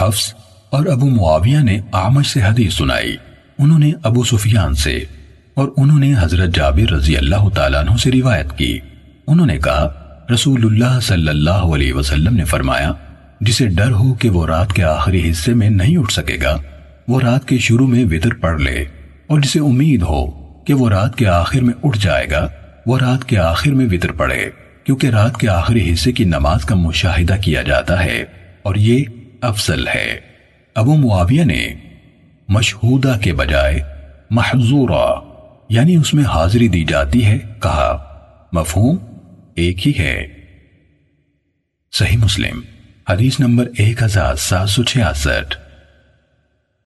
حفظ اور ابو معاویہ نے آمش سے حدیث سنائی۔ انہوں نے ابو سفیان سے اور انہوں نے حضرت جابر رضی اللہ تعالیٰ عنہ سے روایت کی۔ انہوں نے کہا، رسول اللہ صلی اللہ علیہ وسلم نے فرمایا، جسے ڈر ہو کہ وہ رات کے آخری حصے میں نہیں اٹھ سکے گا، وہ رات کے شروع میں وطر پڑھ لے، اور جسے امید ہو کہ وہ رات کے آخر میں اٹھ جائے گا، وہ رات کے آخر میں وطر پڑھے، کیونکہ رات کے آخری حصے کی نماز کا مشاہدہ کیا جاتا ہے۔ اور یہ افضل ہے۔ ابو معاویہ نے مشہودہ کے بجائے محضورہ یعنی اس میں حاضری دی جاتی ہے، کہا، مفہوم ایک ہی ہے۔ صحیح مسلم، حدیث نمبر ایک ہزار سات سو چھیاسٹھ۔